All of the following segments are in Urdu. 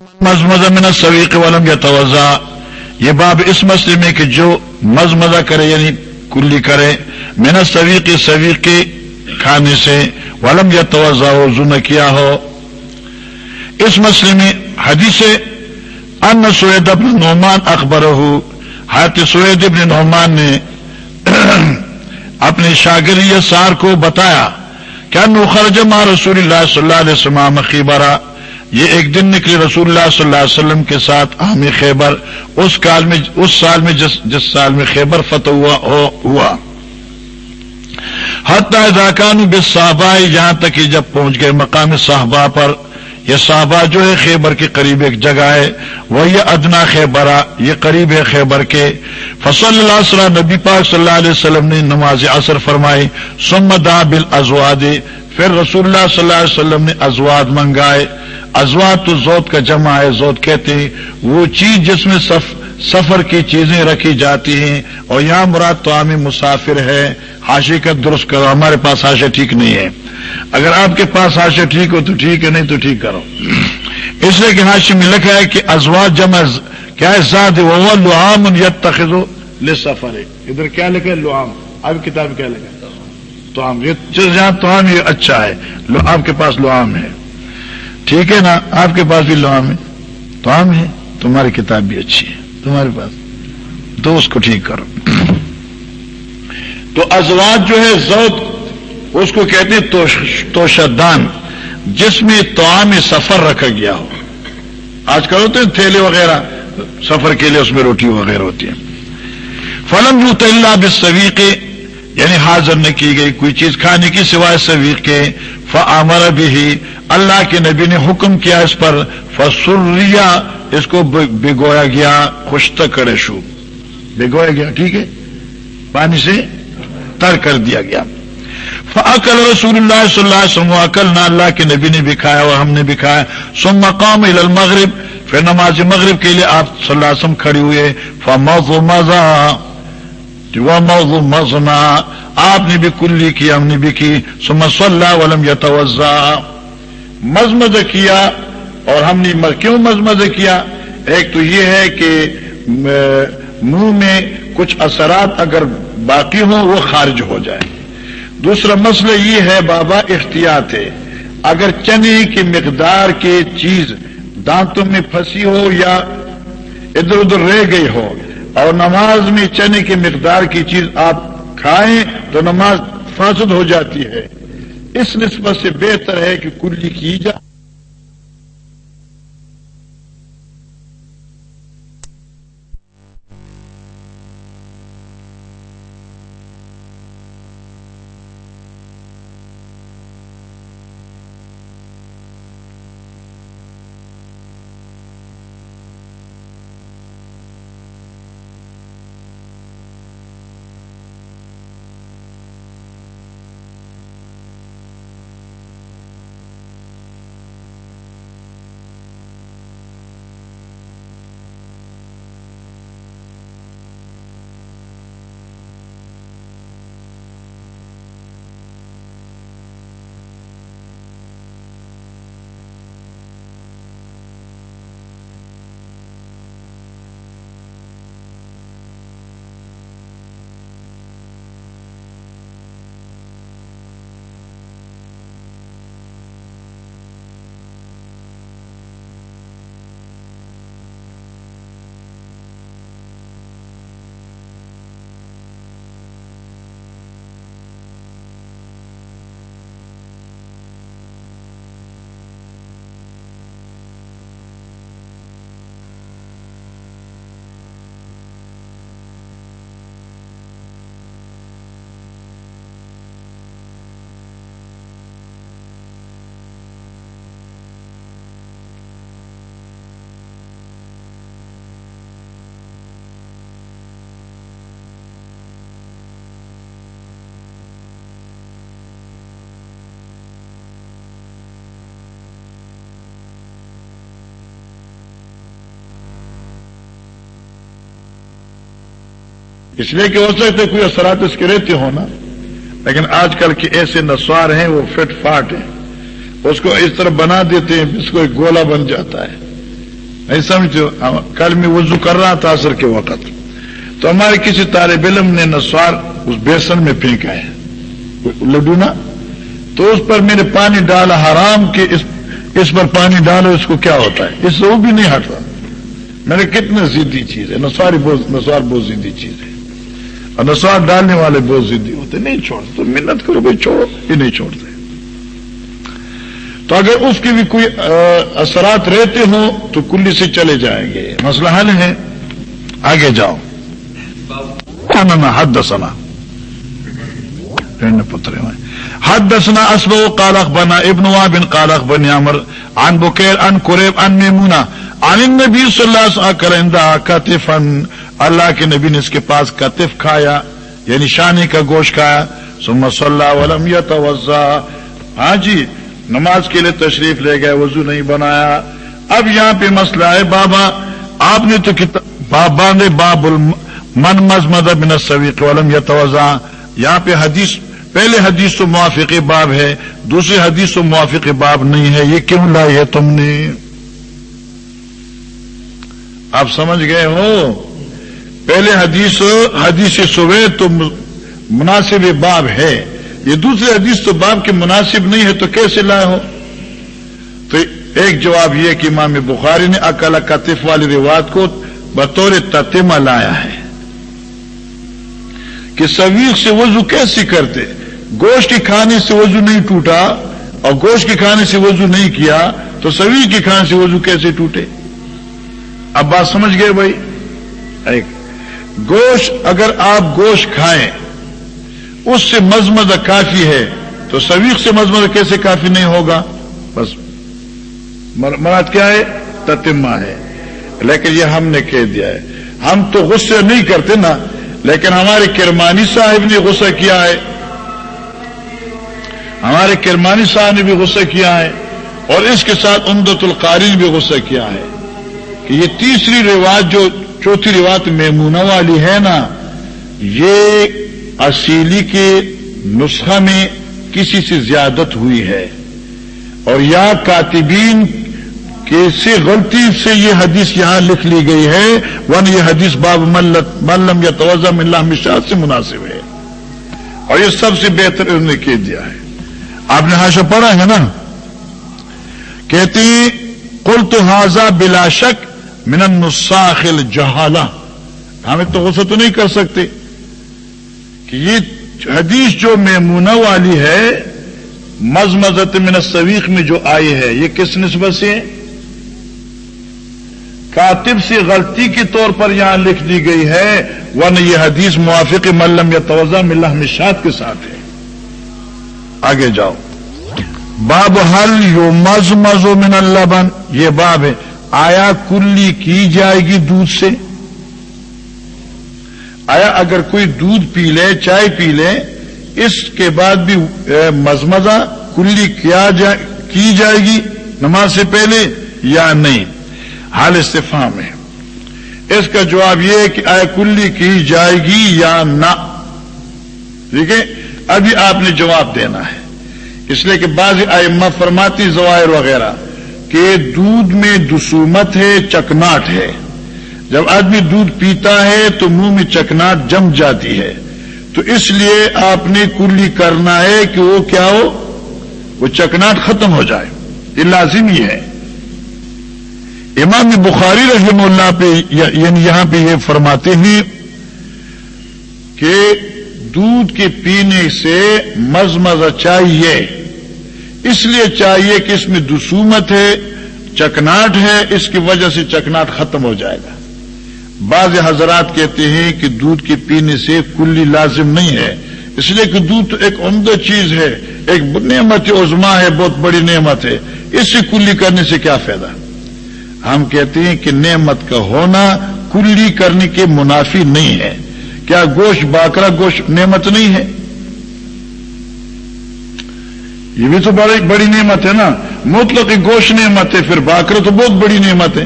مزمزہ من سویق ولم یا یہ باب اس مسئلے میں کہ جو مزمزہ کرے یعنی کلی کرے، من سویق سویق کے کھانے سے ولم یا توضا وضو نہ کیا ہو. اس مسئلے میں حدیث ان سوید ابن نعمان اخبر ہو حت سوید ابن نعمان نے اپنے شاگری سار کو بتایا کیا نخرج ماں رسول اللہ صلی اللہ علیہ وسلم خیبرا یہ ایک دن نکلے رسول اللہ صلی اللہ علیہ وسلم کے ساتھ عام خیبر، اس کال میں، اس سال میں جس جس سال میں خیبر فتح ہوا ہوا۔ حتیٰ اداکان بے صحابہ یہاں تک کہ جب پہنچ گئے مقام صاحبہ پر یہ صحابہ جو ہے خیبر کے قریب ایک جگہ ہے وہ یہ ادنا خیبرا یہ قریب ہے خیبر کے۔ فصل اللہ صلی نبی پاک صلی اللہ علیہ وسلم نے نماز اثر فرمائی سمدا بل ازواد پھر رسول اللہ صلی اللہ علیہ وسلم نے ازواد منگائے۔ ازواد تو زود کا جمع ہے، زود کہتے ہیں، وہ چیز جس میں سفر کی چیزیں رکھی جاتی ہیں اور یہاں مراد تو عام مسافر ہے حاشی کا درست کرو، ہمارے پاس حاشا ٹھیک نہیں ہے۔ اگر آپ کے پاس حاشا ٹھیک ہو تو ٹھیک ہے، نہیں تو ٹھیک کرو۔ اس لیے کہ حاشی میں لکھا ہے کہ ازواد جمع کیا ہے؟ زاد وہ لعام یت تخذو لے سفر ہے ادھر کیا لکھا ہے؟ لعام۔ اب کتاب کیا لکھا ہے؟ تو عام یہ جہاں تو عام یہ اچھا ہے۔ آپ کے پاس لعام ہے۔ ٹھیک ہے نا؟ آپ کے پاس بھی لعام ہے۔ تو عام ہے، تمہاری کتاب بھی اچھی ہے۔ تمہارے پاس۔ تو اس کو ٹھیک کرو۔ تو ازواج جو ہے زود اس کو کہتے ہیں توشدان، جس میں توام سفر رکھا گیا ہو۔ آج کل ہوتے ہیں تھیلے وغیرہ، سفر کے لیے اس میں روٹی وغیرہ ہوتی ہے فلم یو تلّہ بسوی یعنی حاضر نہ کی گئی کوئی چیز کھانے کی سوائے سویر کے فمر بھی اللہ کے نبی نے حکم کیا اس پر فسریا، اس کو بگویا گیا خشت کرے شو۔ بگویا گیا، ٹھیک ہے؟ پانی سے تر کر دیا گیا۔ فعقل رسول اللہ صلی اللہ علیہ وسلم عقل نہ اللہ کے نبی نے بھی کھایا، اور ہم نے بھی کھایا۔ سم مقام المغرب، پھر نماز مغرب کے لیے آپ صلی اللہ علیہ وسلم کھڑی ہوئے۔ فموز و مزہ وہ موضوع مزنا آپ نے بھی کلی کی، ہم نے بھی کی۔ سم صلی اللہ ولم یا توزہ مزمز کیا۔ اور ہم نے کیوں مزمز کیا؟ ایک تو یہ ہے کہ منہ میں کچھ اثرات اگر باقی ہوں، وہ خارج ہو جائے دوسرا مسئلہ یہ ہے، بابا احتیاط ہے اگر چنے کی مقدار کی چیز دانتوں میں پھنسی ہو یا ادھر ادھر رہ گئی ہو اور نماز میں چنے کی مقدار کی چیز آپ کھائیں تو نماز فاسد ہو جاتی ہے۔ اس نسبت سے بہتر ہے کہ کلی کی جائے اس لیے کہ ہو سکتے کوئی اثرات اس کے رہتے ہونا لیکن آج کل کے ایسے نسوار ہیں، وہ فٹ فاٹ ہیں۔ اس کو اس طرح بنا دیتے ہیں، اس کو ایک گولا بن جاتا ہے۔ نہیں سمجھتے کل میں وضو کر رہا تھا اثر کے وقت۔ تو ہمارے کسی طالب علم نے نسوار اس بیسن میں پھینکا ہے لڈو نا؟ تو اس پر میرے پانی ڈالا، حرام کے اس اس پر پانی ڈالو، اس کو کیا ہوتا ہے؟ اس سے وہ بھی نہیں ہٹتا۔ میرے کتنے ضدی چیز ہے نسواری نسوار بہت ضدی چیز ہے اور نسوار ڈالنے والے بہت ضدی ہوتے نہیں چھوڑتے تو محنت کرو بھائی، چھوڑو، یہ نہیں چھوڑتے۔ تو اگر اس کی بھی کوئی اثرات رہتے ہوں، تو کلی سے چلے جائیں گے۔ مسئلہ حل ہے، آگے جاؤ۔ حد دسنا پترے میں حد دسنا اسب و کالخ بنا ابن بن کالخ بن عمر ان بکیر ان قریب ان میمونا عن النبی صلی اللہ علیہ وسلم کرندہ کتفن اللہ کے نبی نے اس کے پاس کتف کھایا یعنی شانی کا گوشت کھایا سم صلی اللہ ولم یتوزا ہاں جی نماز کے لیے تشریف لے گئے، وضو نہیں بنایا۔ اب یہاں پہ مسئلہ ہے، بابا، آپ نے تو بابا نے باب من مزمد بن سویق ولم یتوزا یہاں پہ حدیث، پہلے حدیث تو موافق باب ہے، دوسری حدیث تو موافق باب نہیں ہے۔ یہ کیوں لائی ہے تم نے؟ آپ سمجھ گئے ہو؟ پہلے حدیث حدیث سوے تو مناسب باب ہے۔ یہ دوسرے حدیث تو باب کے مناسب نہیں ہے تو کیسے لائے ہو؟ تو ایک جواب یہ کہ امام بخاری نے اکلا کتف والی روایت کو بطور تتیمہ لایا ہے۔ کہ سویق سے وضو کیسے کرتے؟ گوشت کے کھانے سے وضو نہیں ٹوٹا اور گوشت کے کھانے سے وضو نہیں کیا تو سویق کے کھانے سے وضو کیسے ٹوٹے؟ اب بات سمجھ گئے بھائی؟ ایک، گوشت اگر آپ گوشت کھائیں، اس سے مزمد کافی ہے، تو سویق سے مزمد کیسے کافی نہیں ہوگا؟ بس مراد کیا ہے؟ تتما ہے۔ لیکن یہ ہم نے کہہ دیا ہے۔ ہم تو غصے نہیں کرتے نا، لیکن ہمارے کرمانی صاحب نے غصہ کیا ہے۔ ہمارے کرمانی صاحب نے بھی غصہ کیا ہے، اور اس کے ساتھ امدت القاری نے بھی غصہ کیا ہے۔ کہ یہ تیسری رواج جو چوتھی روایت میمونہ والی ہے نا، یہ اصیلی کے نسخہ میں کسی سے زیادت ہوئی ہے۔ اور یا کاتبین کے سے غلطی سے یہ حدیث یہاں لکھ لی گئی ہے ون یہ حدیث باب ملم یا توجہ ملا مشاط سے مناسب ہے۔ اور یہ سب سے بہتر انہوں نے کہہ دیا ہے۔ آپ نے ہاشا پڑھا ہے نا؟ کہتی کل تو حاضہ بلا شک من النساخل جہالا ہمیں تو غصہ تو نہیں کر سکتے کہ یہ حدیث جو میمونہ والی ہے مزمزت من السویق میں جو آئی ہے، یہ کس نسبت سے؟ کاتب سے غلطی کے طور پر یہاں لکھ دی گئی ہے، ورنہ یہ حدیث موافق ملم یا توجہ ملہ مشاد کے ساتھ ہے۔ آگے جاؤ۔ باب حل یو مز مزو من اللہ یہ باب ہے۔ آیا کلی کی جائے گی دودھ سے؟ آیا اگر کوئی دودھ پی لے، چائے پی لے، اس کے بعد بھی مزمزہ کلی کیا جائے، کی جائے گی نماز سے پہلے یا نہیں؟ حال استفام ہے۔ اس کا جواب یہ ہے کہ آیا کلی کی جائے گی یا نہ؟ ٹھیک ہے؟ ابھی آپ نے جواب دینا ہے۔ اس لیے کہ بعض آئمہ فرماتی زوائر وغیرہ۔ کہ دودھ میں دسومت ہے، چکناٹ ہے۔ جب آدمی دودھ پیتا ہے تو منہ میں چکناٹ جم جاتی ہے۔ تو اس لیے آپ نے کلی کرنا ہے کہ وہ کیا ہو؟ وہ چکناٹ ختم ہو جائے۔ یہ لازم ہی ہے۔ امام بخاری رحم اللہ پہ یعنی یہاں پہ یہ فرماتے ہیں کہ دودھ کے پینے سے مزمزہ چاہیے اس لیے چاہیے کہ اس میں دسومت ہے چکناٹ ہے، اس کی وجہ سے چکناٹ ختم ہو جائے گا۔ بعض حضرات کہتے ہیں کہ دودھ کے پینے سے کلی لازم نہیں ہے۔ اس لیے کہ دودھ تو ایک عمدہ چیز ہے، ایک نعمت عزما ہے، بہت بڑی نعمت ہے۔ اس سے کلی کرنے سے کیا فائدہ؟ ہم کہتے ہیں کہ نعمت کا ہونا کلی کرنے کے منافی نہیں ہے۔ کیا گوشت باکرا گوشت نعمت نہیں ہے؟ یہ بھی تو بڑی بڑی نعمت ہے نا۔ مطلق گوشت نعمت ہے، پھر باکر تو بہت بڑی نعمت ہے۔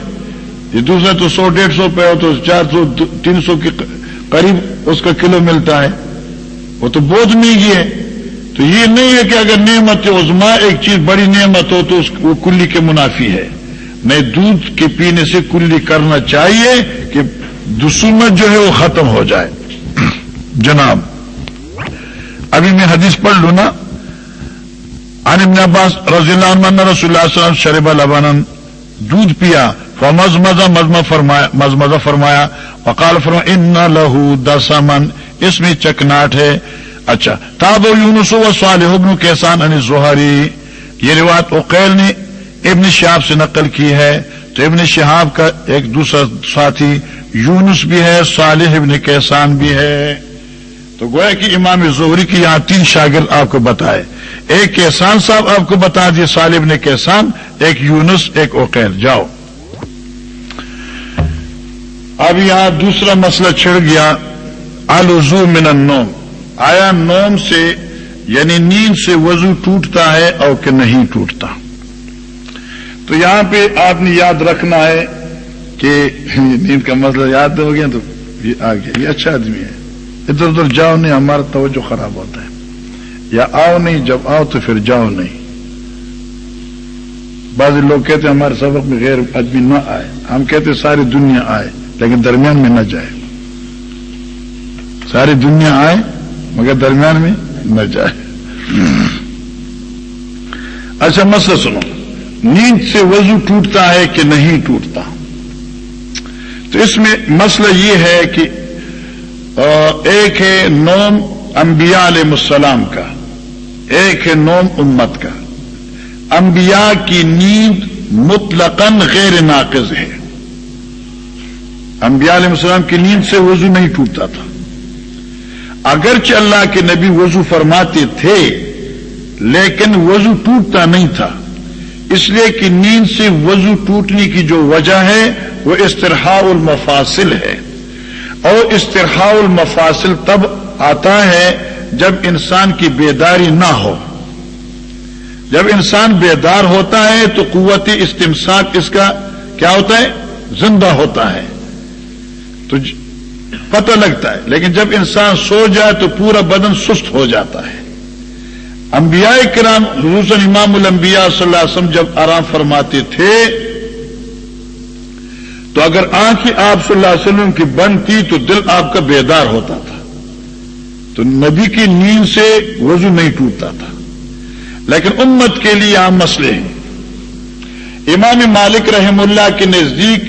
یہ دوسرا تو سو، ڈیڑھ سو پہ ہو تو چار سو، تین سو کے قریب اس کا کلو ملتا ہے۔ وہ تو بہت مہنگی ہے۔ تو یہ نہیں ہے کہ اگر نعمت عزما ایک چیز بڑی نعمت ہو تو اس وہ کلی کے منافی ہے۔ نہیں، دودھ کے پینے سے کلی کرنا چاہیے کہ دسومت جو ہے وہ ختم ہو جائے۔ جناب، ابھی میں حدیث پڑھ لوں نا۔ عن ابن عباس رضی اللہ عنہ رسول اللہ علیہ وسلم شرب لبن دودھ پیا فمز مزہ مزمہ فرمایا، مزمزہ فرمایا وقال فرما ان لہو دسمن اس میں چکناٹ ہے۔ اچھا تاب یونس و صالح ابن کیسان ان زہری یہ روایت اوقیل نے ابن شہاب سے نقل کی ہے۔ تو ابن شہاب کا ایک دوسرا ساتھی یونس بھی ہے، صالح ابن کیسان بھی ہے۔ تو گویا کہ امام زہری کی یہاں تین شاگرد آپ کو بتائے۔ ایک کیسان صاحب آپ کو بتا دیے صالح ابن کیسان، ایک یونس، ایک اوقیل جاؤ۔ اب یہاں دوسرا مسئلہ چھڑ گیا۔ الزو من النوم۔ آیا نوم سے یعنی نیند سے وضو ٹوٹتا ہے اور کہ نہیں ٹوٹتا۔ تو یہاں پہ آپ نے یاد رکھنا ہے کہ نیند کا مسئلہ یاد ہو گیا تو یہ آ گیا یہ اچھا آدمی ہے۔ ادھر ادھر جاؤ نہیں، ہمارا توجہ خراب ہوتا ہے۔ یا آؤ نہیں، جب آؤ تو پھر جاؤ نہیں۔ بعض لوگ کہتے ہیں ہمارے سبق میں غیر آدمی نہ آئے۔ ہم کہتے ساری دنیا آئے، لیکن درمیان میں نہ جائے۔ ساری دنیا آئے، مگر درمیان میں نہ جائے۔ اچھا مسئلہ سنو۔ نیند سے وضو ٹوٹتا ہے کہ نہیں ٹوٹتا؟ تو اس میں مسئلہ یہ ہے کہ ایک ہے نوم انبیاء علیہ السلام کا، ایک ہے نوم امت کا۔ انبیاء کی نیند مطلقاً غیر ناقض ہے۔ انبیاء علیہ السلام کی نیند سے وضو نہیں ٹوٹتا تھا۔ اگرچہ اللہ کے نبی وضو فرماتے تھے، لیکن وضو ٹوٹتا نہیں تھا۔ اس لیے کہ نیند سے وضو ٹوٹنے کی جو وجہ ہے، وہ استرحاء المفاصل ہے۔ اور استرحاء المفاصل تب آتا ہے جب انسان کی بیداری نہ ہو۔ جب انسان بیدار ہوتا ہے تو قوت استمساک اس کا کیا ہوتا ہے؟ زندہ ہوتا ہے۔ تو پتہ لگتا ہے۔ لیکن جب انسان سو جائے تو پورا بدن سست ہو جاتا ہے۔ انبیاء کرام حسن امام الانبیاء صلی اللہ علیہ وسلم جب آرام فرماتے تھے تو اگر آنکھیں آپ صلی اللہ علیہ وسلم کی بند تھی تو دل آپ کا بیدار ہوتا تھا۔ تو نبی کی نیند سے وضو نہیں ٹوٹتا تھا۔ لیکن امت کے لیے عام مسئلے ہیں۔ امام مالک رحم اللہ کے نزدیک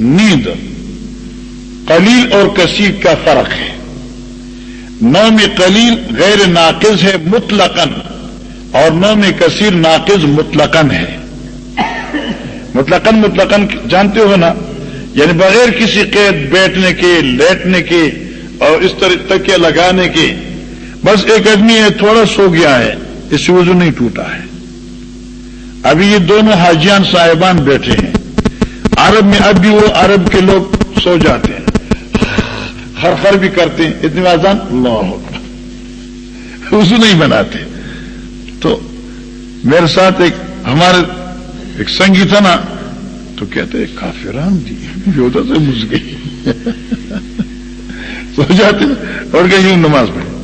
نیند قلیل اور کثیر کا فرق ہے۔ نوم قلیل غیر ناقض ہے، مطلقاً، اور نوم کثیر ناقض مطلقاً ہے۔ مطلقاً مطلقاً جانتے ہو نا یعنی بغیر کسی قید بیٹھنے کے، لیٹنے کے اور اس طرح تکیا لگانے کے، بس ایک آدمی ہے، تھوڑا سو گیا ہے، اس سے وضو نہیں ٹوٹا ہے۔ ابھی یہ دونوں حاجیان صاحبان بیٹھے ہیں۔ عرب میں اب بھی وہ عرب کے لوگ سو جاتے ہیں۔ ہر خر بھی کرتے ہیں۔ اتنی آسان اللہ وضو نہیں بناتے۔ تو میرے ساتھ ایک ہمارے ایک سنگی تھا نا تو کہتے کافران جی یودا سے مجھ گئی سو جاتے اور کہ یوں نماز پڑھی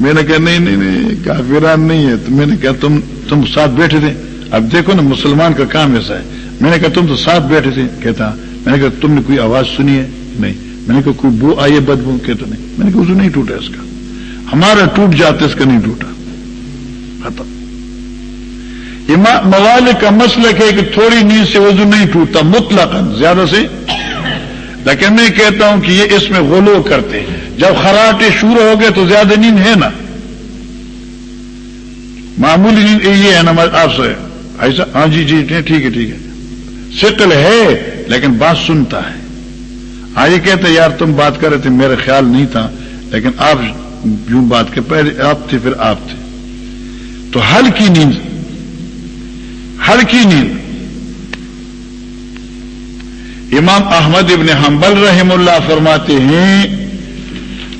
میں نے کہا، نہیں نہیں نہیں، کافران نہیں ہے۔ تو میں نے کہا، تم تم ساتھ بیٹھے تھے۔ اب دیکھو نا، مسلمان کا کام ایسا ہے۔ میں نے کہا، تم تو ساتھ بیٹھے تھے۔ کہتا، میں نے کہا، تم نے کوئی آواز سنی ہے؟ نہیں۔ میں نے کہا، کوئی بو آئیے بدبو؟ کہ تو نہیں۔ میں نے کہا وضو نہیں ٹوٹا اس کا۔ ہمارا ٹوٹ جاتا، اس کا نہیں ٹوٹا۔ ختم۔ موال کا مسئلہ ہے کہ تھوڑی نیند سے وضو نہیں ٹوٹتا مطلق زیادہ سے۔ لیکن میں کہتا ہوں کہ یہ اس میں غلو کرتے جب خراٹے شروع ہو گئے تو زیادہ نیند ہے نا۔ معمولی نیند یہ ہے نا آپ سے۔ ایسا؟ ہاں جی جی ٹھیک ہے ٹھیک ہے۔ شکل ہے، لیکن بات سنتا ہے۔ ہاں یہ کہتے یار، تم بات کر رہے تھے، میرا خیال نہیں تھا، لیکن آپ یوں بات کے پہلے آپ تھے، پھر آپ تھے۔ تو ہلکی نیند ہلکی نیند امام احمد ابن حنبل رحم اللہ فرماتے ہیں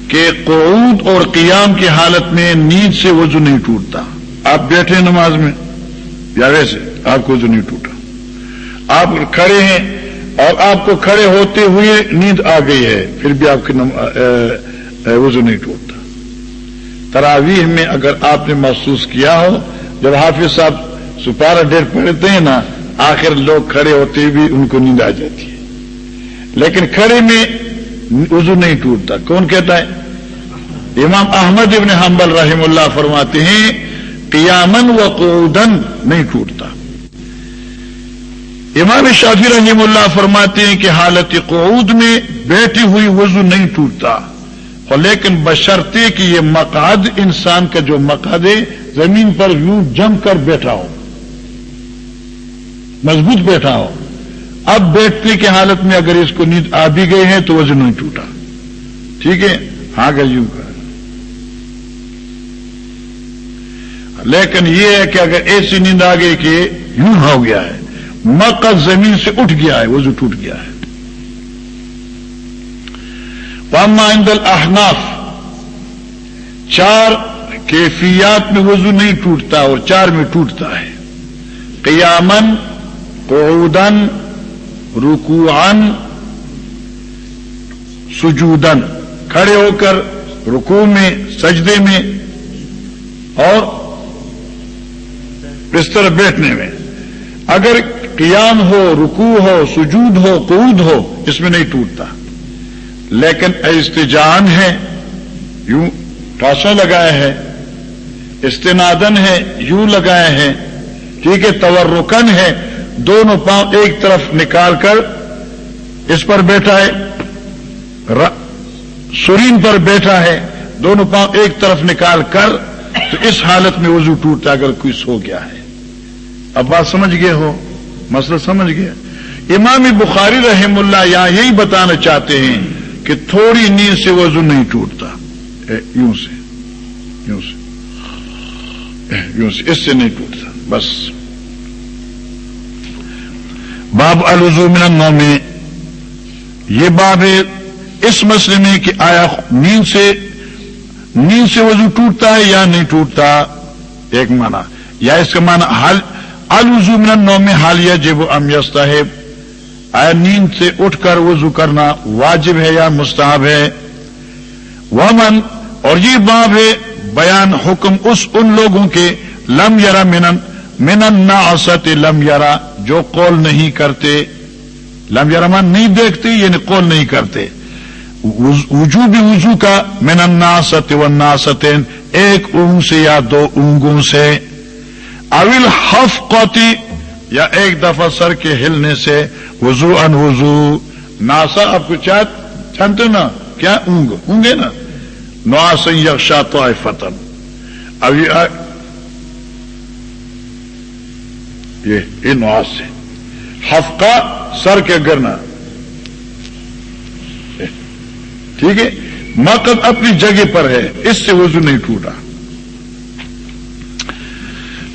کہ قعود اور قیام کی حالت میں نیند سے وضو نہیں ٹوٹتا۔ آپ بیٹھے نماز میں۔ یا ویسے آپ کو وضو نہیں ٹوٹا۔ آپ کھڑے ہیں اور آپ کو کھڑے ہوتے ہوئے نیند آ گئی ہے، پھر بھی آپ کی وضو نہیں ٹوٹتا۔ تراویح میں اگر آپ نے محسوس کیا ہو، جب حافظ صاحب سپارہ ڈیٹ پڑھتے ہیں نا، آخر لوگ کھڑے ہوتے بھی ان کو نیند آ جاتی ہے۔ لیکن کھڑے میں وضو نہیں ٹوٹتا۔ کون کہتا ہے؟ امام احمد ابن حنبل رحم اللہ فرماتے ہیں قیامن و قودن نہیں ٹوٹتا۔ امام شافی رحم اللہ فرماتے ہیں کہ حالت قعود میں بیٹھی ہوئی وضو نہیں ٹوٹتا۔ اور لیکن بشرتے کہ یہ مقاد انسان کا جو مقاد ہے، زمین پر یوں جم کر بیٹھا ہو۔ مضبوط بیٹھا ہو۔ اب بیٹھنے کی حالت میں اگر اس کو نیند آ بھی گئے ہیں تو وضو نہیں ٹوٹا۔ ٹھیک ہے؟ ہاں گا یوں۔ کا لیکن یہ ہے کہ اگر ایسی نیند آ گئی کہ یوں ہو گیا ہے مقد زمین سے اٹھ گیا ہے، وضو ٹوٹ گیا ہے۔ واما عند الاحناف، چار کیفیات میں وضو نہیں ٹوٹتا اور چار میں ٹوٹتا ہے۔ قیامن قعودن رکوعن سجودن کھڑے ہو کر رکوع میں، سجدے میں اور بستر بیٹھنے میں۔ اگر قیام ہو، رکوع ہو، سجود ہو قود ہو، اس میں نہیں ٹوٹتا۔ لیکن استجان ہے، یوں ٹاسا لگایا ہے استنادن ہے، یوں لگایا ہے، ٹھیک ہے تورکن ہے دونوں پاؤں ایک طرف نکال کر اس پر بیٹھا ہے سرین پر بیٹھا ہے، دونوں پاؤں ایک طرف نکال کر تو اس حالت میں وضو ٹوٹتا اگر کوئی سو گیا ہے۔ اب بات سمجھ گئے ہو؟ مسئلہ سمجھ گیا۔ امام بخاری رحم اللہ یہاں یہی بتانا چاہتے ہیں کہ تھوڑی نیند سے وضو نہیں ٹوٹتا۔ یوں سے یوں سے یوں سے، اس سے نہیں ٹوٹتا، بس۔ باب الوضو من النوم. میں یہ باب ہے اس مسئلے میں کہ آیا نیند سے نیند سے وضو ٹوٹتا ہے یا نہیں ٹوٹتا؟ ایک معنی. یا اس کا معنی حل الوضو من النوم میں حالیہ جب ام ہے آیا نیند سے اٹھ کر وضو کرنا واجب ہے یا مستحب ہے؟ ومن اور یہ باب ہے بیان حکم اس ان لوگوں کے لم یرا منن منن نہ اوسط لم یرا جو قول نہیں کرتے، لم یرا من نہیں دیکھتے یعنی قول نہیں کرتے۔ وجو بھی وضو کا من الناست والناستین ایک اونگ سے یا دو اونگوں سے۔ اول حف قوتی یا ایک دفعہ سر کے ہلنے سے۔ وضو ان وضو۔ ناسا آپ کو چاہتے نا؟ کیا اونگ؟ اونگے نا۔ نواس یکشا تو فتن اب یہ نواز سے۔ ہفکا سر کے گرنا ٹھیک ہے؟ مقد اپنی جگہ پر ہے، اس سے وضو نہیں ٹوٹا۔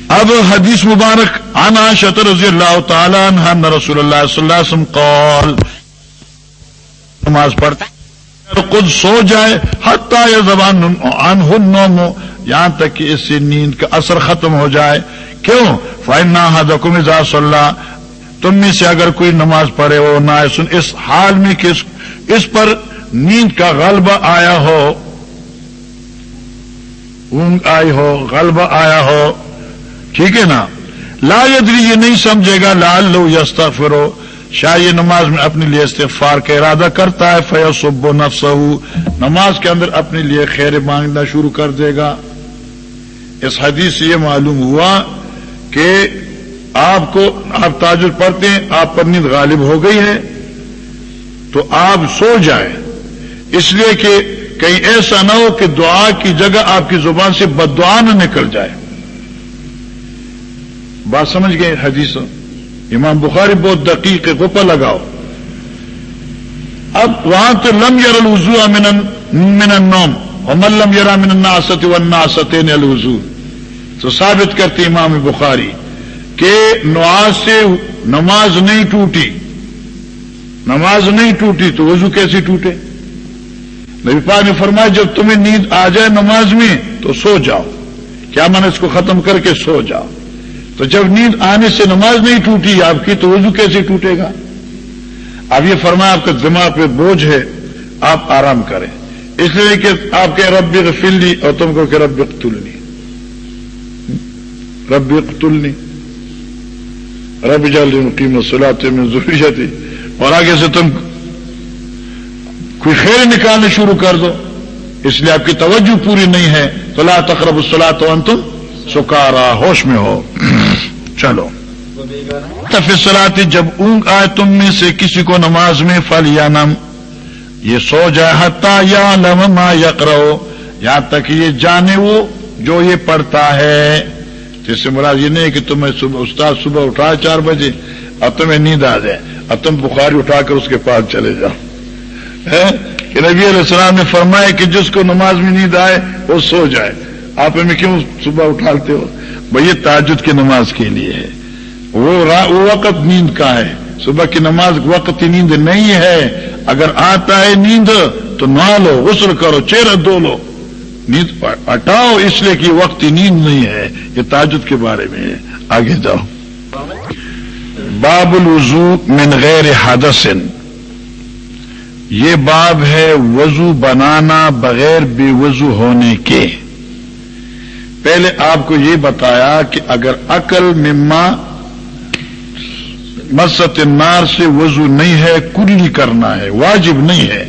اب حدیث مبارک آنا شطر رضی اللہ تعالیٰ عنہ رسول اللہ صلی اللہ علیہ وسلم قول نماز پڑھتا خود سو جائے حتہ یا زبان ان ہن یہاں تک کہ اس سے نیند کا اثر ختم ہو جائے۔ کیوں؟ فائن حدکم ازا اللہ تم میں سے اگر کوئی نماز پڑھے ہو نہ سن، اس حال میں کہ اس پر نیند کا غلبہ آیا ہو؟ اونگ آئی ہو، غلبہ آیا ہو؟ ٹھیک ہے نا؟ لا یدری، یہ نہیں سمجھے گا لال لو یستا فرو شاہ یہ نماز میں اپنے لیے استغفار کا ارادہ کرتا ہے، فیصب و نفس نماز کے اندر اپنے لیے خیر مانگنا شروع کر دے گا۔ اس حدیث سے یہ معلوم ہوا کہ آپ کو آپ تاجر پڑھتے ہیں، آپ پر نیند غالب ہو گئی ہے، تو آپ سو جائیں۔ اس لیے کہ کہیں ایسا نہ ہو کہ دعا کی جگہ آپ کی زبان سے بدعا نہ نکل جائے۔ بات سمجھ گئے حدیث؟ امام بخاری بہت دقیق گپا لگاؤ۔ اب وہاں تو لم یر الوضو من النوم، ومن لم یرا من الناست والناست الوضو تو ثابت کرتی امام بخاری کہ نواز سے نماز نہیں ٹوٹی۔ نماز نہیں ٹوٹی تو وضو کیسے ٹوٹے؟ نبی پاک نے فرمایا، جب تمہیں نیند آ جائے نماز میں تو سو جاؤ۔ کیا من اس کو ختم کر کے سو جاؤ؟ تو جب نیند آنے سے نماز نہیں ٹوٹی، آپ کی تو وضو کیسے ٹوٹے گا؟ اب یہ فرمایا، آپ کا دماغ پہ بوجھ ہے، آپ آرام کریں۔ اس لیے کہ آپ کے رب غفلی اور تم کو کہ رب اقتلنی رب اقتلنی۔ رب جلقیم سلاتے میں ضروری جاتی اور آگے سے تم کوئی خیر نکالنے شروع کر دو۔ اس لیے آپ کی توجہ پوری نہیں ہے۔ تو لا تقرب السلا تو تم سکارا۔ ہوش میں ہو۔ چلو۔ تفصلاتی جب اونگ آئے تم میں سے کسی کو نماز میں فل یا نم۔ یہ سو جائے حتا یا ما یقرو یہاں تک یہ جانے وہ جو یہ پڑھتا ہے۔ جس سے مراد یہ نہیں کہ تمہیں صبح استاد صبح اٹھا چار بجے، اب تمہیں نیند آ جائے۔ اب تم بخاری اٹھا کر اس کے پاس چلے جاؤ۔ کہ نبی علیہ السلام نے فرمایا کہ جس کو نماز میں نیند آئے، وہ سو جائے۔ آپ ہمیں کیوں صبح اٹھاتے ہو؟ بھائی، یہ تاجد کی نماز کے لیے ہے۔ وہ وقت نیند کا ہے۔ صبح کی نماز وقت کی نیند نہیں ہے۔ اگر آتا ہے نیند، تو نہ لو، غسل کرو، چہرہ دو لو۔ نیند ہٹاؤ، اس لیے کہ وقت نیند نہیں ہے، یہ تاجد کے بارے میں ہے۔ آگے جاؤ۔ باب الوضو من غیر حدثن۔ یہ باب ہے وضو بنانا بغیر بے وضو ہونے کے۔ پہلے آپ کو یہ بتایا کہ اگر عقل مما مست نار سے وضو نہیں ہے، کلی کرنا ہے، واجب نہیں ہے۔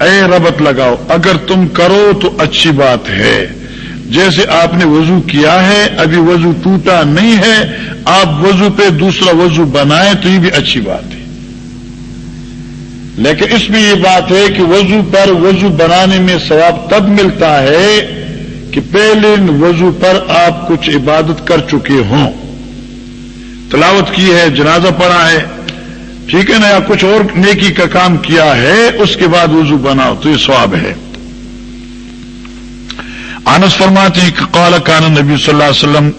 اے ربط لگاؤ، اگر تم کرو تو اچھی بات ہے۔ جیسے آپ نے وضو کیا ہے، ابھی وضو ٹوٹا نہیں ہے، آپ وضو پہ دوسرا وضو بنائیں تو یہ بھی اچھی بات ہے۔ لیکن اس میں یہ بات ہے کہ وضو پر وضو بنانے میں ثواب تب ملتا ہے کہ پہلے وضو پر آپ کچھ عبادت کر چکے ہوں۔ تلاوت کی ہے، جنازہ پڑا ہے۔ ٹھیک ہے نا یا کچھ اور نیکی کا کام کیا ہے، اس کے بعد وضو بناؤ، تو یہ سواب ہے۔ آنس فرماتے ہیں کہ قال کان نبی صلی اللہ علیہ وسلم،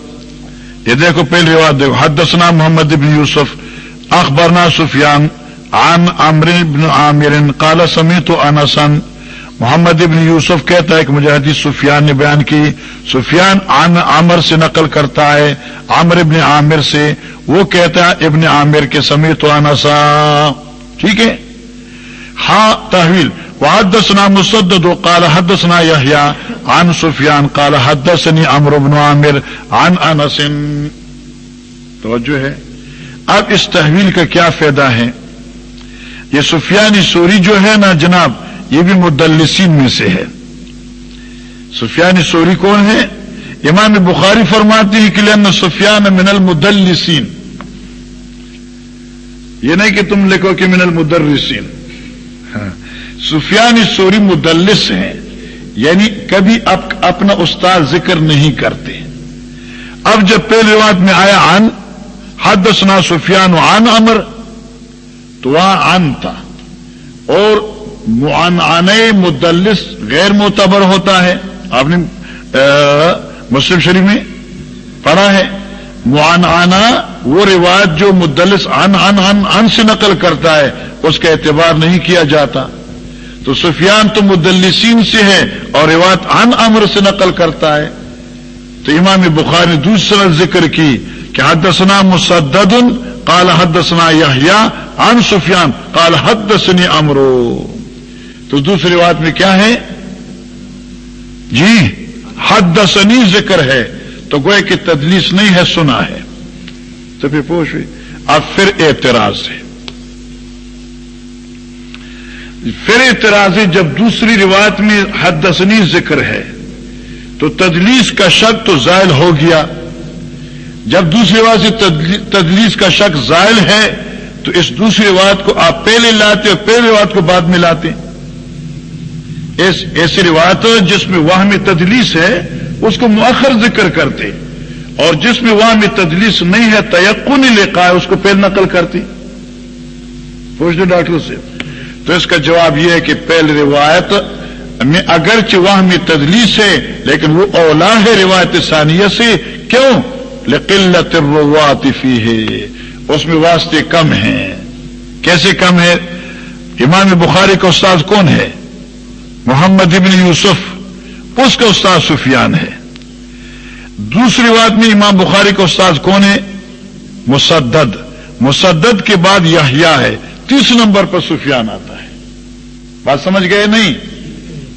یہ دیکھو پہلی بات، دیکھو، حدثنا محمد بن یوسف، اخبرنا سفیان، عن عمر بن عامر قال سمیت انسن محمد ابن یوسف کہتا ہے کہ مجھے حدیث سفیان نے بیان کی۔ سفیان عن عامر سے نقل کرتا ہے، عامر ابن عامر سے۔ وہ کہتا ہے، ابن عامر کے سمیت انسا ٹھیک ہے؟ ہاں تحویل۔ وحدثنا مسدد قال حدثنا يحيى عن سفيان قال حدثني عمرو بن عامر۔ عن انس۔ توجہ ہے۔ اب اس تحویل کا کیا فائدہ ہے؟ یہ سفیانی سوری جو ہے نا جناب یہ بھی مدلسین میں سے ہے۔ سفیانی سوری کون ہے امام بخاری فرماتی ہے کہ لن سفیان من المدلسین۔ یہ نہیں کہ تم لکھو کہ من المدرسین۔ ہاں۔ سفیانی سوری مدلس ہیں۔ یعنی کبھی اپنا استاد ذکر نہیں کرتے۔ اب جب پہلے روایت میں آیا ان حد سنا سفیان عن امر تو وہاں ان تھا۔ اور مدلس غیر معتبر ہوتا ہے۔ آپ نے مسلم شریف میں پڑھا ہے۔ معانعانہ وہ روایت جو مدلس ان ان ان ان سے نقل کرتا ہے، اس کا اعتبار نہیں کیا جاتا۔ تو سفیان تو مدلسین سے ہے اور روایت ان امر سے نقل کرتا ہے۔ تو امام بخار نے دوسرا ذکر کی کہ حدثنا مسدد، قال حدثنا یحییٰ عن سفیان، قال حدثني امرو تو دوسری بات میں کیا ہے؟ جی حدثنی ذکر ہے، تو گوئے کہ تدلیس نہیں ہے، سنا ہے۔ تو پھر پوچھ اب پھر اعتراض ہے۔ پھر اعتراض ہے، جب دوسری روایت میں حدثنی ذکر ہے، تو تدلیس کا شک تو زائل ہو گیا۔ جب دوسری بات سے تدلیس کا شک زائل ہے، تو اس دوسری بات کو آپ پہلے لاتے اور پہلی بات کو بعد میں لاتے۔ ایسی روایت جس میں وہ میں تدلیس ہے، اس کو مؤخر ذکر کرتے۔ اور جس میں وہ میں تدلیس نہیں ہے تیقن نہیں لے ہے، اس کو پہل نقل کرتی۔ پوچھ دو ڈاکٹر سے۔ تو اس کا جواب یہ ہے کہ پہل روایت میں اگرچہ وہ میں تدلیس ہے، لیکن وہ اولا ہے روایت ثانیہ سے کیوں؟ لقلت الروات فیہ۔ اس میں واسطے کم ہیں۔ کیسے کم ہے امام بخاری کا استاد کون ہے؟ محمد ابن یوسف، اس کا استاد سفیان ہے۔ دوسری بات میں امام بخاری کا استاد کون ہے؟ مسدد۔ مسدد کے بعد یحییٰ ہے۔ تیس نمبر پر سفیان آتا ہے۔ بات سمجھ گئے نہیں؟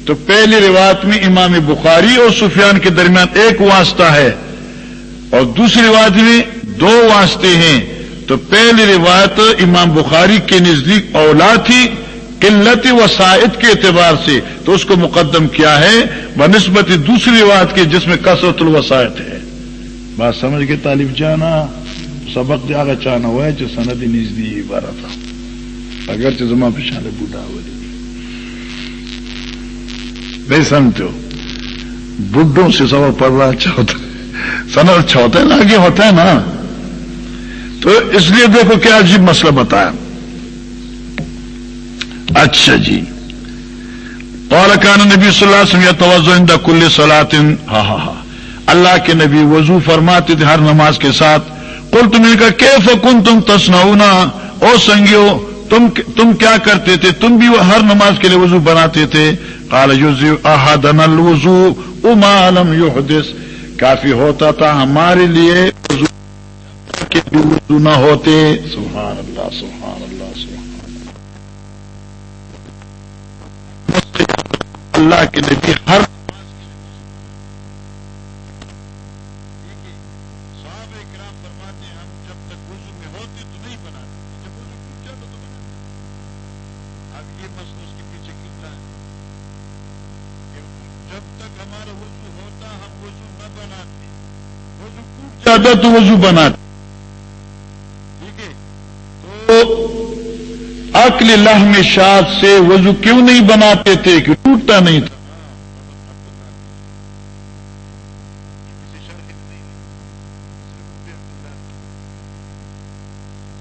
تو پہلی روایت میں امام بخاری اور سفیان کے درمیان ایک واسطہ ہے۔ اور دوسری بات میں دو واسطے ہیں۔ تو پہلی روایت امام بخاری کے نزدیک اولا تھی۔ قلت وسائد کے اعتبار سے تو اس کو مقدم کیا ہے بہ دوسری روایت کے جس میں کثرت الوسائط ہے۔ بات سمجھ کے طالب جانا، سبق جاگا چانا ہوا ہے جو سندی نزدی بارہ تھا۔ اگر زما پچھانے بوڑھا ہو نہیں سمجھو بڈھوں سے سبق پڑھ رہا اچھا ہوتا ہے۔ سند اچھا ہوتا ہے نا آگے ہوتا ہے نا۔ تو اس لیے دیکھو کیا عجیب مسئلہ بتایا۔ اچھا جی۔ اور کان نبی صلی اللہ علیہ وسلم توجہ کل سلاطن ہاں ہاں ہاں اللہ کے نبی وضو فرماتے تھے ہر نماز کے ساتھ۔ کل تم نے کہا کہ فکن تم تسنا او سنگیو، تم تم کیا کرتے تھے؟ تم بھی ہر نماز کے لیے وضو بناتے تھے۔ کال احدن الوضو امالم یحدث۔ کافی ہوتا تھا ہمارے لیے وضو کے وضو نہ ہوتے۔ سبحان اللہ، سبحان اللہ کے نبی ہر زیادہ تو وضو بناتے ٹھیک ہے تو عقل لحم شاد سے وضو کیوں نہیں بناتے تھے؟ کہ ٹوٹتا نہیں تھا؟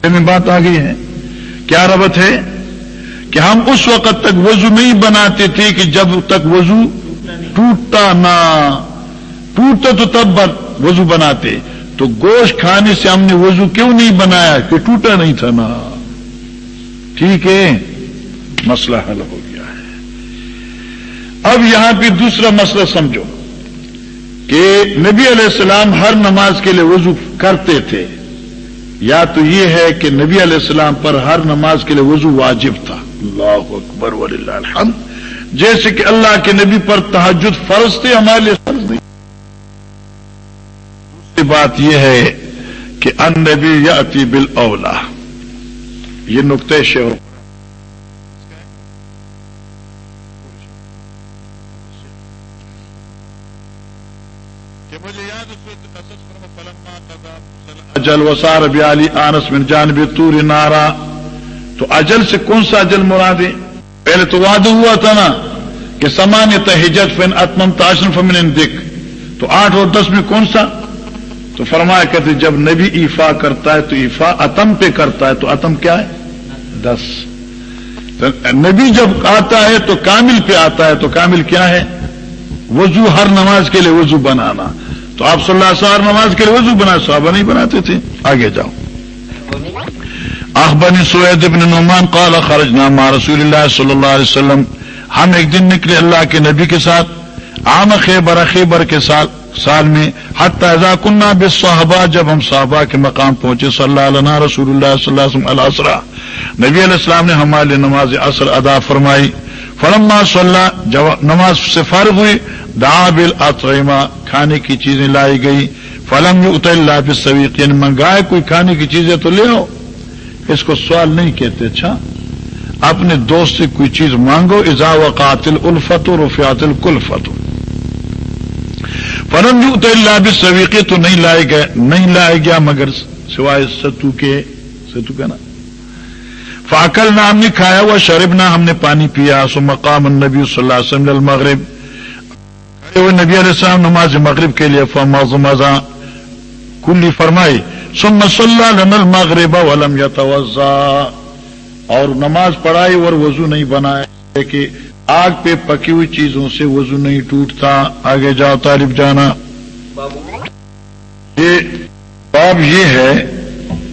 میں بات آ گئی ہے۔ کیا ربط ہے؟ کہ ہم اس وقت تک وضو نہیں بناتے تھے کہ جب تک وضو ٹوٹتا نہ ٹوٹتا تو تب وضو بناتے۔ تو گوشت کھانے سے ہم نے وضو کیوں نہیں بنایا؟ کہ ٹوٹا نہیں تھا نا ٹھیک ہے، مسئلہ حل ہو گیا ہے۔ اب یہاں پہ دوسرا مسئلہ سمجھو کہ نبی علیہ السلام ہر نماز کے لیے وضو کرتے تھے۔ یا تو یہ ہے کہ نبی علیہ السلام پر ہر نماز کے لیے وضو واجب تھا۔ اللہ اکبر ولی الحمد۔ جیسے کہ اللہ کے نبی پر تحجد فرض تھے، ہمارے لیے فرض نہیں۔ بات یہ ہے کہ ان نبی یا اتی بل اولا یہ نقطۂ شور اجل وسار بیالی آنس من جانب تور نارا۔ تو اجل سے کون سا اجل مراد ہے؟ پہلے تو وعدہ ہوا تھا نا کہ سمان تہجت فن اتمم تاشن فمن دکھ تو آٹھ اور دس میں کون سا؟ تو فرمایا کہتے جب نبی ایفا کرتا ہے تو ایفا اتم پہ کرتا ہے تو اتم کیا ہے؟ دس۔ نبی جب آتا ہے تو کامل پہ آتا ہے تو کامل کیا ہے؟ وضو ہر نماز کے لیے وضو بنانا۔ تو آپ صلی اللہ ہر نماز کے لیے وضو بنا، صحابہ نہیں بناتے تھے۔ آگے جاؤ۔ اخبانی سوید ابن نعمان قال خرجنا مع رسول اللہ صلی اللہ علیہ وسلم۔ ہم ایک دن نکلے اللہ کے نبی کے ساتھ، عام خیبر خیبر کے ساتھ سال میں۔ حتیٰ کنہ بے صحابہ جب ہم صحابہ کے مقام پہنچے، صلی اللہ علیہ رسول اللہ صلی اللہ وسلم السرا نبی علیہ السلام نے ہمارے نماز اثر ادا فرمائی۔ فلما صلی جب نماز سے فارغ ہوئی دا بل کھانے کی چیزیں لائی گئی فلم ات اللہ بسویق یعنی منگائے کوئی کھانے کی چیزیں تو لے آؤ۔ اس کو سوال نہیں کہتے اچھا؟ اپنے دوست سے کوئی چیز مانگو ازا وقاتل الفت و رفیات الکلفت فرم تو اللہ بھی سویقے تو نہیں لائے گئے، نہیں لائے گیا، مگر سوائے ستو کے، ستو کا نا؟ فاکل نہ ہم نے کھایا ہوا، شرب نہ ہم نے پانی پیا۔ سو مقام النبی صلی اللہ علیہ وسلم المغرب۔ ہوئے نبی علیہ السلام نماز مغرب کے لیے فماز مزا کلی فرمائی سم صلی اللہ المغرب ولم یا اور نماز پڑھائی اور وضو نہیں بنائے کہ آگ پہ پکی ہوئی چیزوں سے وضو نہیں ٹوٹتا۔ آگے جاؤ، طالب جانا۔ یہ باب یہ ہے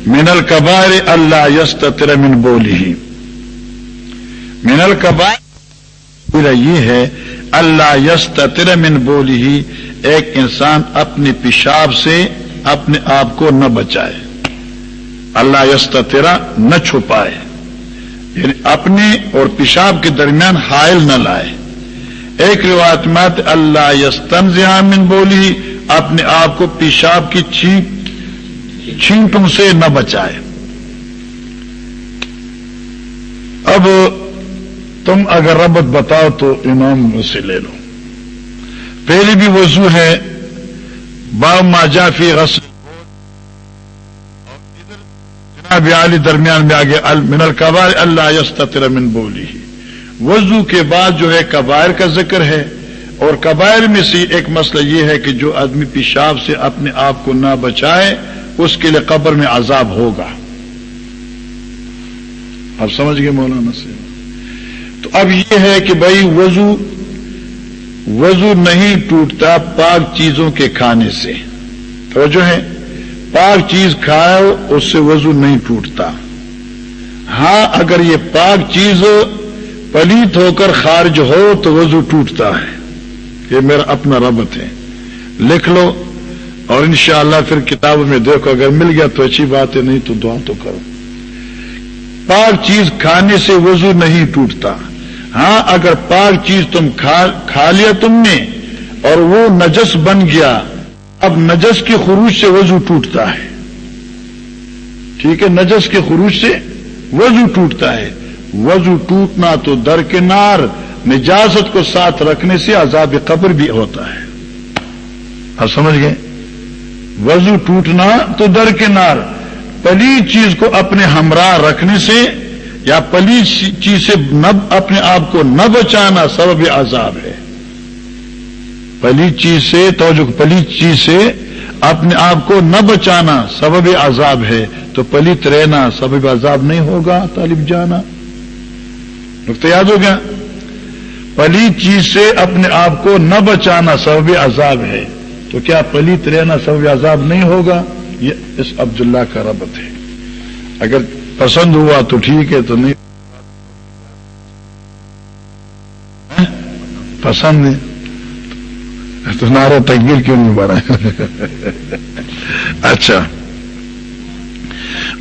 من القبار اللہ یست من بولی من القبار یہ ہے، اللہ یست من بولی ہی ایک انسان اپنے پیشاب سے اپنے آپ کو نہ بچائے۔ اللہ یست نہ چھپائے۔ یعنی اپنے اور پیشاب کے درمیان حائل نہ لائے۔ ایک روایت مت اللہ یستن ضیامن بولی اپنے آپ کو پیشاب کی چھینٹوں سے نہ بچائے۔ اب تم اگر ربط بتاؤ تو امام سے لے لو۔ پہلی بھی وضو ہے، با ما جافی غسل۔ جناب علی درمیان میں آگے من القبائر اللہ یستطر من بولی وضو کے بعد جو ہے کبائر کا ذکر ہے۔ اور کبائر میں سے ایک مسئلہ یہ ہے کہ جو آدمی پیشاب سے اپنے آپ کو نہ بچائے اس کے لیے قبر میں عذاب ہوگا۔ اب سمجھ گئے مولانا سے تو اب یہ ہے کہ بھائی وضو وضو نہیں ٹوٹتا پاک چیزوں کے کھانے سے۔ تو جو ہے؟ پاک چیز کھاؤ، اس سے وضو نہیں ٹوٹتا۔ ہاں اگر یہ پاک چیز پلیت ہو کر خارج ہو تو وضو ٹوٹتا ہے۔ یہ میرا اپنا ربط ہے۔ لکھ لو۔ اور انشاءاللہ پھر کتاب میں دیکھو، اگر مل گیا تو اچھی بات ہے، نہیں تو دعا تو کرو۔ پاک چیز کھانے سے وضو نہیں ٹوٹتا۔ ہاں اگر پاک چیز تم کھا لیا تم نے اور وہ نجس بن گیا، اب نجس کے خروج سے وضو ٹوٹتا ہے۔ ٹھیک ہے، نجس کے خروج سے وضو ٹوٹتا ہے۔ وضو ٹوٹنا تو درکنار نجازت کو ساتھ رکھنے سے عذاب قبر بھی ہوتا ہے۔ آپ سمجھ گئے؟ وضو ٹوٹنا تو درکنار پلی چیز کو اپنے ہمراہ رکھنے سے یا پلی چیز سے اپنے آپ کو نہ بچانا سبب عذاب ہے۔ پلی چیز سے، توجہ، پلی چیز سے اپنے آپ کو نہ بچانا سبب عذاب ہے۔ تو پلیت رہنا سبب عذاب نہیں ہوگا، طالب جانا۔ نقطہ یاد ہو گیا؟ پلیت چیز سے اپنے آپ کو نہ بچانا سبب عذاب ہے۔ تو کیا پلیت رہنا سبب عذاب نہیں ہوگا؟ یہ اس عبداللہ کا ربط ہے اگر پسند ہوا تو ٹھیک ہے، تو نہیں۔ ہاں؟ پسند ہے؟ تو نارا تکبیر کیوں نہیں بڑھا اچھا۔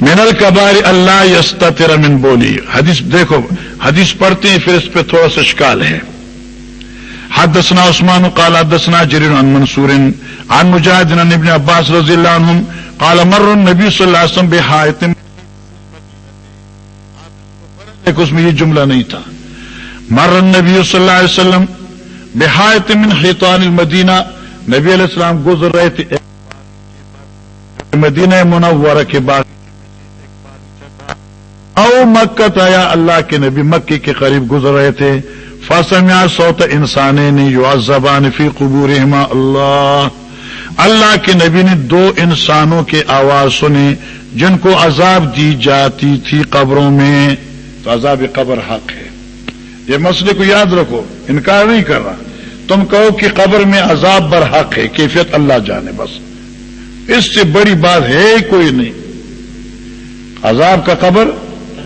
منل کباری اللہ یستا تیرا من بولی۔ حدیث دیکھو، حدیث پڑھتے ہیں، پھر اس پہ تھوڑا سا شکال ہے۔ حد دسنا عثمان، قال دسنا جرین ان منصور، عن مجاہد ابن عباس رضی اللہ عنہم قال مر النبی صلی اللہ علیہ وسلم بحایت اس میں یہ جملہ نہیں تھا. مر النبی صلی اللہ علیہ وسلم بحایت من حیطان المدینہ. نبی علیہ السلام گزر رہے تھے مدینہ منورہ کے بعد. او مکہ آیا اللہ کے نبی مکی کے قریب گزر رہے تھے. فاسمیا سوت انسان یو زبان فی قبور اللہ اللہ کے نبی نے دو انسانوں کے آواز سنی جن کو عذاب دی جاتی تھی قبروں میں. تو عذاب قبر حق ہے. یہ مسئلے کو یاد رکھو، انکار نہیں کر رہا. تم کہو کہ قبر میں عذاب بر حق ہے، کیفیت اللہ جانے، بس. اس سے بڑی بات ہے کوئی نہیں. عذاب کا قبر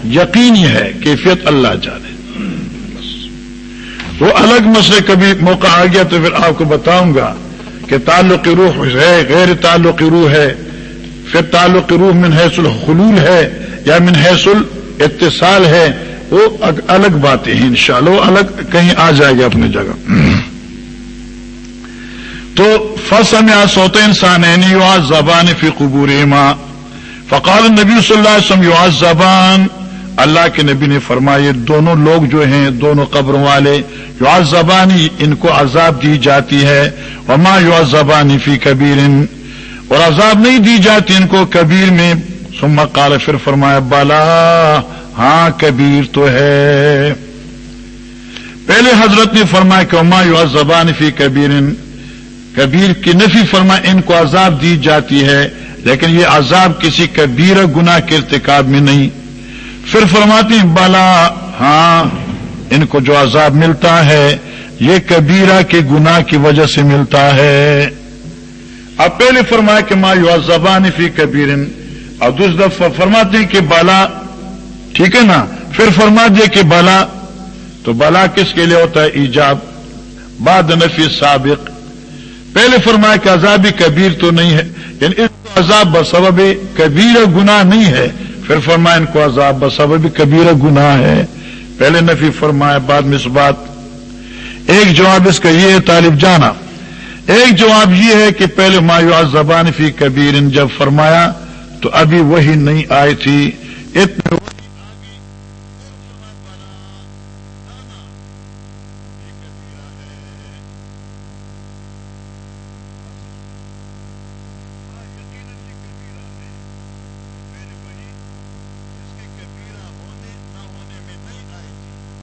یقینی ہے، کیفیت اللہ جانے. وہ الگ مسئلے کبھی موقع آ گیا تو پھر آپ کو بتاؤں گا کہ تعلق روح ہے، غیر تعلق روح ہے۔ پھر تعلق روح من حیث الخلول ہے یا من حیث الاتصال ہے۔ وہ الگ باتیں ہیں انشاءاللہ، وہ الگ کہیں آ جائے گا اپنی جگہ۔ تو فصم یا سوتے انسان یو زبان فی قبور ماں فقال نبی صلی اللہ علیہ وسلم یو زبان اللہ کے نبی نے فرمایا دونوں لوگ جو ہیں، دونوں قبروں والے یو زبانی ان کو عذاب دی جاتی ہے۔ وما یو زبانی فی کبیر اور عذاب نہیں دی جاتی ان کو کبیر میں۔ سما قال، پھر فرمایا بالا ہاں کبیر تو ہے۔ پہلے حضرت نے فرمایا کہ اما یو زبان فی کبیر کبیر کی نفی فرما ان کو عذاب دی جاتی ہے، لیکن یہ عذاب کسی کبیر گنا کے ارتکاب میں نہیں۔ پھر فرماتی بالا ہاں ان کو جو عذاب ملتا ہے، یہ کبیرہ کے گنا کی وجہ سے ملتا ہے۔ اب پہلے فرمایا کہ ما یو زبان فی کبیر اور دوسری دفعہ فرماتے ہیں کہ بالا ٹھیک ہے نا؟ پھر فرما دیا کہ بالا تو بالا کس کے لیے ہوتا ہے؟ ایجاب۔ بعد نفی سابق۔ پہلے فرمایا کہ عذاب کبیر تو نہیں ہے۔ یعنی اس عذاب بسبب کبیر گنا نہیں ہے۔ پھر فرمایا ان کو عذاب بسبب کبیر گناہ ہے۔ پہلے نفی فرمایا بعد میں اس بات۔ ایک جواب اس کا یہ ہے، طالب جانا۔ ایک جواب یہ ہے کہ پہلے مایو زبان فی کبیر جب فرمایا تو ابھی وہی نہیں آئی تھی۔ اتنے